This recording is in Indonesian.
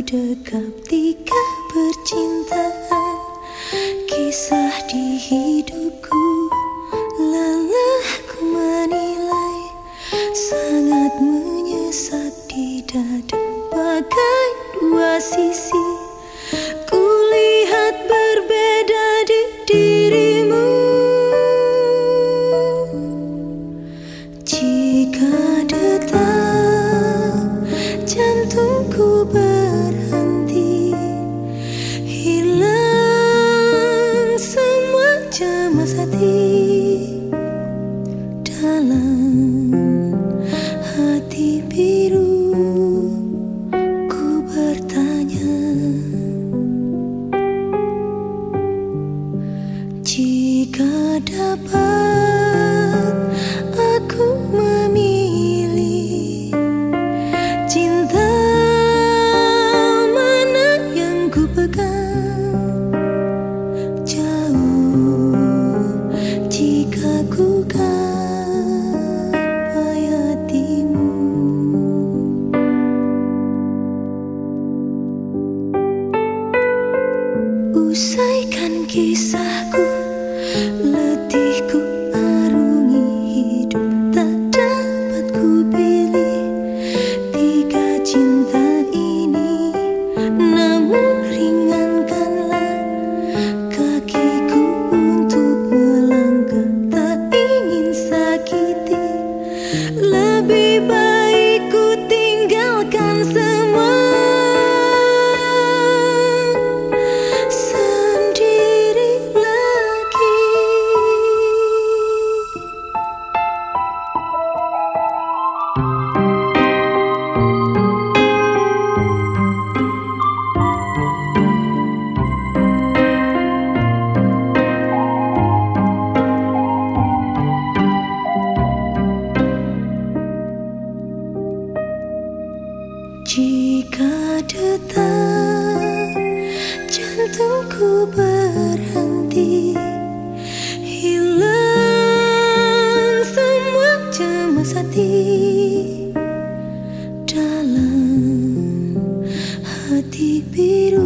dekap tiga percintaan Kisah di hidupku. Jika dapat aku memilih cinta mana yang ku pegang? Jauh jika ku gapai hatimu. Usaikan kita Jika detak jantungku berhenti Hilang semua cemas hati. Dalam hati biru